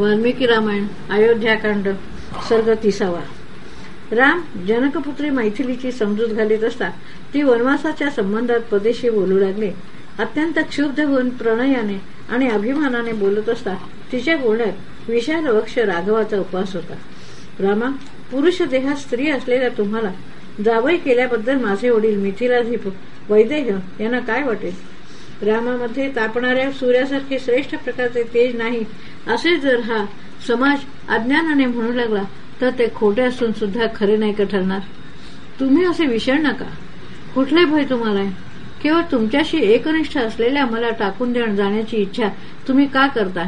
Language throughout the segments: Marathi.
वाल्मिकी रामायण अयोध्याकांड सर्ग तिसावा. राम जनकपुत्री मैथिलीची समजूत घालीत असता ती वनवासाच्या संबंधात पदेशी बोलू लागली. अत्यंत क्षुब्ध होऊन प्रणयाने आणि अभिमानाने बोलत असता तिच्या बोलण्यात विशाल वक्ष राघवाचा उपवास होता. रामा पुरुष देहात स्त्री असलेल्या तुम्हाला जावई केल्याबद्दल माझे वडील मिथिलाधीप वैदेह यांना काय वाटेल? रामामध्ये तापणाऱ्या सूर्यासारखे श्रेष्ठ प्रकारचे तेज नाही. असे जर हा समाज अज्ञानाने म्हणू लागला तर ते खोटे असून सुद्धा खरे नाही का ठरणार? तुम्ही असे विषय नका. कुठले भय तुम्हाला केवळ तुमच्याशी एकनिष्ठ असलेल्या मला टाकून देण जाण्याची इच्छा तुम्ही का करता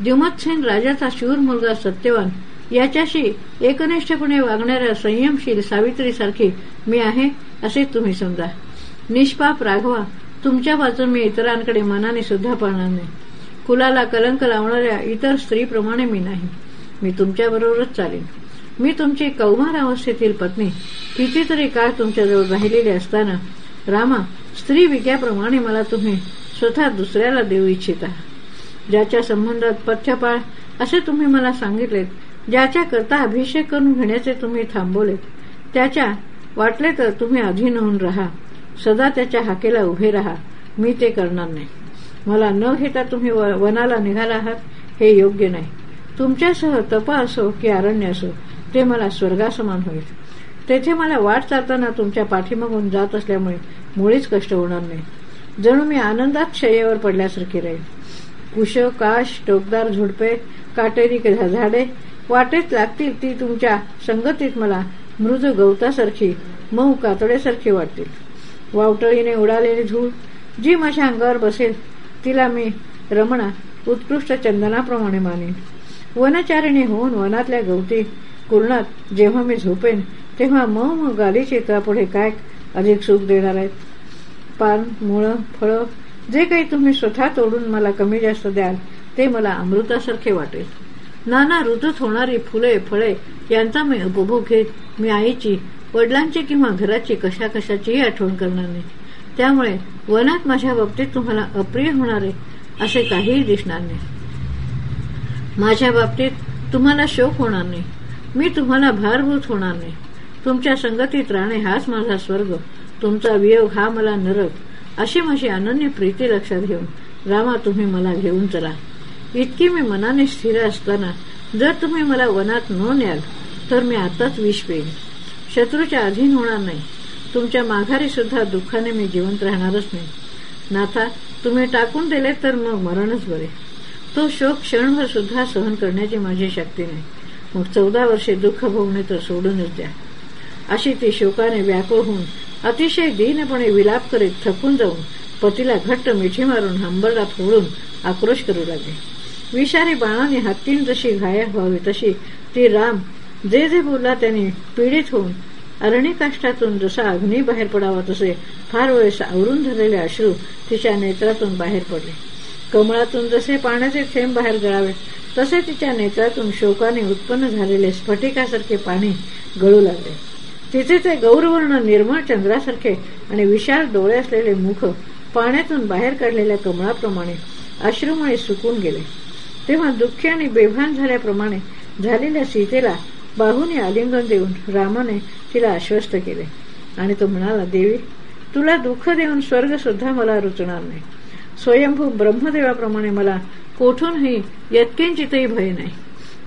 द्युमतसेन राजाचा शूर मुलगा सत्यवान याच्याशी एकनिष्ठपणे वागणाऱ्या संयमशील सावित्रीसारखी मी आहे असे तुम्ही समजा. निष्पाप राघवा तुमच्या बाजून मी इतरांकडे मनाने सुद्धा पाहणार नाही. कुलाला कलंक लावणाऱ्या इतर स्त्रीप्रमाणे मी नाही. मी तुमच्याबरोबरच चालेन. मी तुमची कौमार अवस्थेतील पत्नी. कितीतरी काळ तुमच्याजवळ राहिलेली असताना रामा स्त्री विक्याप्रमाणे मला तुम्ही स्वतः दुसऱ्याला देऊ इच्छिता. ज्याच्या संबंधात पथ्यपाळ असे तुम्ही मला सांगितलेत ज्याच्या करता अभिषेक करून घेण्याचे तुम्ही थांबवलेत त्याच्या वाटले तर तुम्ही अधीन होऊन राहा. सदा त्याच्या हाकेला उभे राहा. मी ते करणार नाही. मला न घेता तुम्ही वनाला निघाला आहात हे योग्य नाही. तुमच्यासह तप असो की अरण्य असो ते मला स्वर्गासमान होईल. तेथे मला वाट चालताना तुमच्या पाठीमागून जात असल्यामुळे मुळीच कष्ट होणार नाही. जणू मी आनंदात शय्येवर पडल्यासारखी राहील कुश काश टोकदार झुडपे काटेरी झाडे वाटेत लागतील ती तुमच्या संगतीत मला मृद गवतासारखी मऊ कातड्यासारखी वाटतील. वावटळीने उडालेली धूळ जी माझ्या अंगावर बसेल तिला मी रमणा उत्कृष्ट चंदनाप्रमाणे मानेन. वनचारिणी होऊन वनातल्या गवती कुरणात जेव्हा मी झोपेन तेव्हा मग गाली चित्रापुढे काय अधिक सुख देणार आहेत? पान मुळं फळं जे काही तुम्ही स्वतः तोडून मला कमी जास्त द्याल ते मला अमृतासारखे वाटेल. नाना ऋतूत होणारी फुले फळे यांचा मी उपभोग घेत मी आईची वडिलांची किंवा घराची कशा कशाचीही आठवण करणार नाही. त्यामुळे वनात माझ्या बाबतीत तुम्हाला अप्रिय होणारे असे काहीही दिसणार नाही. माझ्या बाबतीत तुम्हाला शोक होणार नाही. मी तुम्हाला भारभूत होणार नाही. तुमच्या संगतीत राहणे हाच माझा स्वर्ग. तुमचा वियोग हा मला नरक अशी माझी अनन्य प्रीती लक्षात घेऊन रामा तुम्ही मला घेऊन चला. इतकी मी मनाने स्थिर असताना जर तुम्ही मला वनात न न्याल तर मी आताच विष पेन शत्रूच्या अधीन होणार नाही. तुमच्या माघारी सुद्धा दुःखाने मी जिवंत राहणारच नाही. नाथा तुम्ही टाकून दिले तर मग मरणच बरे. तो शोक क्षणभर सुद्धा सहन करण्याची माझी शक्ती नाही. मग चौदा वर्षे दुःख भोगणे तर सोडूनच द्या. अशी ती शोकाने व्याकुळ होऊन अतिशय दीनपणे विलाप करीत थकून जाऊन पतीला घट्ट मिठी मारून हंबरडा फोडून आक्रोश करू लागले. विषारी बाणाने हत्तीन जशी घाया व्हावी तशी ती राम जे जे बोलला त्यांनी पीडित होऊन अरण्यकाष्ठातून जसा अग्नी बाहेर पडावा तसे फार वेळेस आवरून झालेले अश्रू तिच्या नेत्रातून बाहेर पडले. कमळातून जसे पाण्याचे थेंब बाहेर गळावे तसे तिच्या नेत्रातून शोकाने उत्पन्न झालेले स्फटिकासारखे पाणी गळू लागले. तिचे ते गौरवर्ण निर्मळ चंद्रासारखे आणि विशाल डोळे असलेले मुख पाण्यातून बाहेर काढलेल्या कमळाप्रमाणे अश्रूमुळे सुकून गेले. तेव्हा दुःखी आणि बेभान झाल्याप्रमाणे झालेल्या सीतेला बाहूने आलिंगन देऊन रामाने तिला आश्वस्त केले. आणि तो म्हणाला देवी तुला दुःख देऊन स्वर्ग सुद्धा मला रुचणार नाही. स्वयंभू ब्रह्मदेवाप्रमाणे मला कोठूनही यत्किंचितही भय नाही.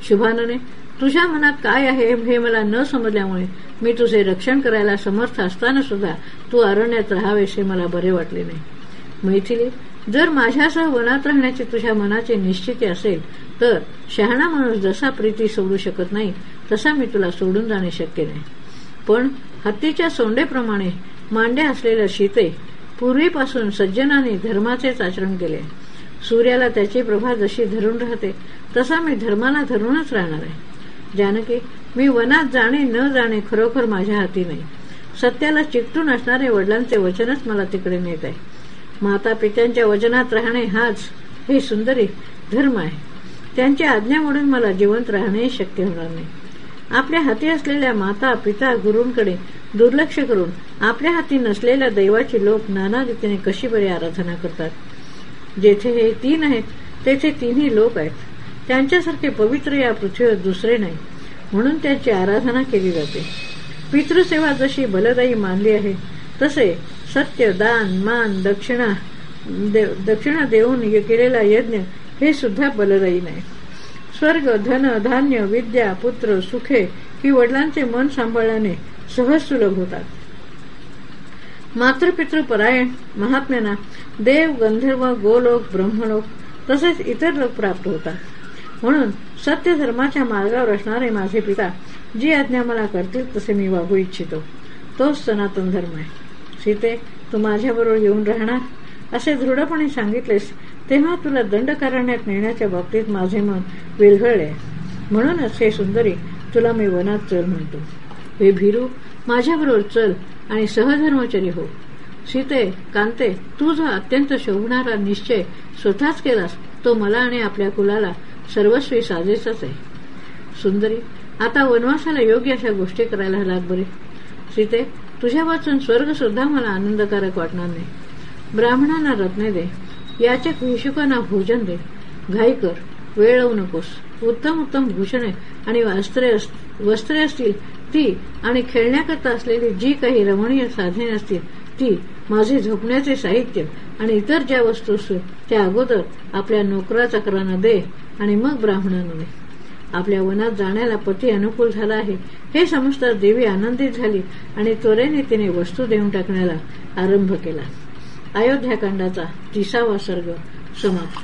शुभानने तुझ्या मनात काय आहे हे मला न समजल्यामुळे मी तुझे रक्षण करायला समर्थ असताना सुद्धा तू अरण्यात राहावेस हे मला बरे वाटले नाही. मैथिली जर माझ्यासह वनात राहण्याची तुझ्या मनाची निश्चिती असेल तर शहाणा माणूस जसा प्रीती सोडू शकत नाही तसा मी तुला सोडून जाणे शक्य नाही. पण हत्तीच्या सोंडेप्रमाणे मांड्या असलेल्या शीते पूर्वीपासून सज्जनाने धर्माचेच आचरण केले. सूर्याला त्याची प्रभा जशी धरून राहते तसा मी धर्माला धरूनच राहणार आहे. जानकी मी वनात जाणे न जाणे खरोखर माझ्या हाती नाही. सत्याला चिकटून असणारे वडिलांचे वचनच मला तिकडे नेत आहे. माता पित्यांच्या वचनात राहणे हाच हे सुंदरी धर्म आहे. त्यांच्या आज्ञा म्हणून मला जिवंत राहणे शक्य होणार नाही. आपल्या हाती असलेल्या माता पिता गुरूंकडे दुर्लक्ष करून आपल्या हाती नसलेल्या दैवाची लोक नाना रीतीने कशी बरी आराधना करतात? जेथे हे तीन आहेत तेथे तिन्ही लोक आहेत. त्यांच्यासारखे पवित्र या पृथ्वीवर दुसरे नाही. म्हणून त्यांची आराधना केली जाते. पितृसेवा जशी बलदायी मानली आहे तसे सत्य दान मान दक्षिणा दक्षिणा देऊन केलेला यज्ञ हे सुद्धा बलदायी नाही. स्वर्ग धन धान्य विद्या पुत्र सुखे ही वडिलांचे मन सांभाळल्याने सहज सुलभ होतात. मातृपितृ परायण महात्म्यांना देव गंधर्व गोलोक ब्रह्मलोक तसेच इतर लोक प्राप्त होतात. म्हणून सत्य धर्माच्या मार्गावर असणारे माझे पिता जी आज्ञा मला करतील तसे मी वागू इच्छितो. तोच सनातन धर्म आहे. सीते तू माझ्याबरोबर येऊन राहणार? असे दृढपणे सांगितलेस तेव्हा तुला दंडकारण्यात नेण्याच्या बाबतीत माझे मन विरघळले. म्हणूनच हे सुंदरी तुला मी वनात चल म्हणतो. हे भिरू माझ्याबरोबर चल आणि सहधर्मचरी हो. सीते कांते तू जो अत्यंत शोभणारा निश्चय स्वतःच केलास तो मला आणि आपल्या कुलाला सर्वस्वी साजेचाच आहे. सुंदरी आता वनवासाला योग्य अशा गोष्टी करायला लाग बरे? सीते तुझ्या वाचून स्वर्ग सुद्धा मला आनंदकारक वाटणार नाही. ब्राह्मणांना रत्ने दे. याचक भिषुकांना भोजन दे. घाई कर वेळ लावू नकोस. उत्तम उत्तम भूषणे आणि वस्त्रे वस्त्रे असतील ती आणि खेळण्याकरता असलेली जी काही रमणीय साधने असतील ती माझे झोपण्याचे साहित्य आणि इतर ज्या वस्तू असतील त्या अगोदर आपल्या नोकरा चक्रांना दे आणि मग ब्राह्मणांना दे. आपल्या वनात जाण्याला पती अनुकूल झाला आहे. हे समजता देवी आनंदित झाली आणि त्वरेने तिने वस्तू देऊन टाकण्याला आरंभ केला. अयोध्याकांडाचा तिसावा सर्ग समाप्त.